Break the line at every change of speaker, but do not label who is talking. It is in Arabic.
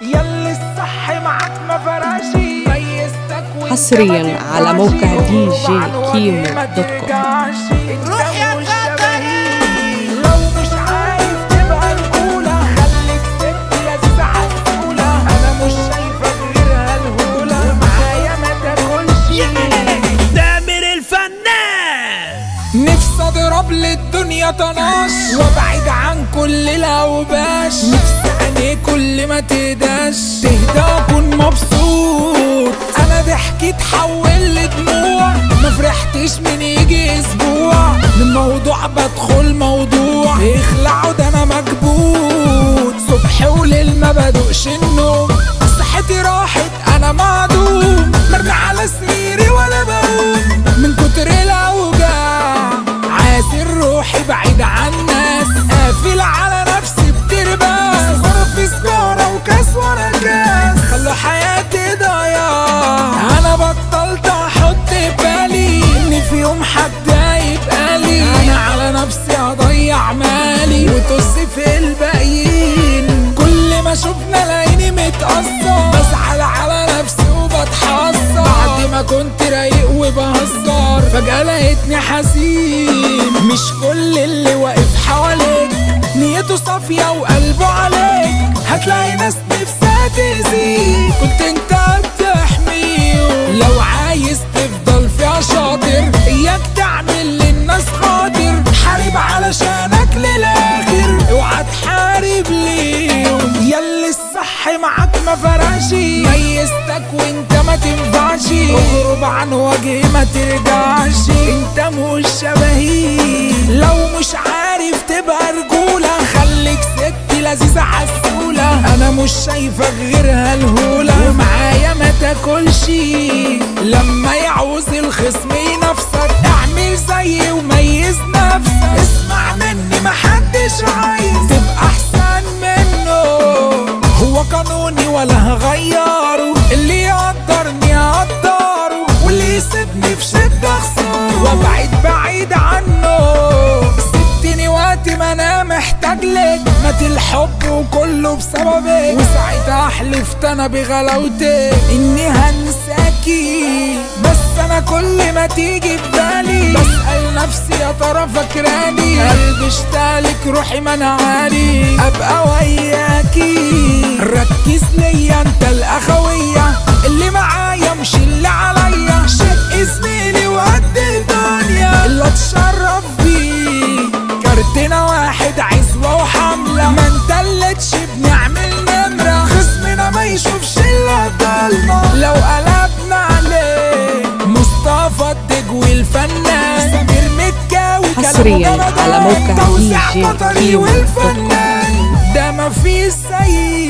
يلي الصح معك ما وانت
حصرياً على. موقع دي جي كيمو دوت كوم.
روح يا
مش
قطر.
شبهي. لو مش عايز تبقى رجولة خليك ست لذيذة عسولة أنا مش شايفك غيرها الهولة ومعايا ما تاكلش
تامر الفنان
نفسي أضرب للدنيا طناش وأبعد عن كل الاوباش نفسي عيني كل ما تهداش تهدى اكون مبسوط. أنا ضحكي تحول لدموع ما فرحتش من يجي أسبوع. من موضوع بدخل موضوع. اخلعوا ده أنا مكبوت. صبح وليل ما بدوقش النوم. هيبقى لي أنا على نفسي أضيع مالي وطز في الباقيين. كل ما شفنا لاقيني متأثر. بزعل على نفسي وبتحسر بعد ما كنت رايق وبهزر فجأة لقيتني حزين. مش كل اللي واقف حواليك. نيته صافية وقلبه عليك. هتلاقي ناس نفسها تأذيك. كنت الصح معاك ما فراشي ميزتك وانت ما تنفعش اغرب عن وجهي ما ترجعش انت مش شبهي. لو مش عارف تبقى رجولة. خليك ست لذيذة عسولة. أنا مش شايفك غيرها الهولة ومعايا ما تاكلش. لما يعوز الخصم ينافسك اعمل زيي وميز نفسك. اسمع مني محدش عايز مات الحب وكله بسببك وساعتها حلفت أنا بغلاوتك إني هنساكي. بس أنا كل ما تيجي في بالي بسأل نفسي يا ترى فاكراني؟ قلبي اشتالك روحي منعاني أبقى وياكي. ركز ليا أنت الأخوية. اللي معايا مش اللي عليا. شق زميلي وقد الدنيا. اللي أتشرف بيه كارتنا واحد. جمدان.
على موقع كوم.
والفنان ده ما فيه زيه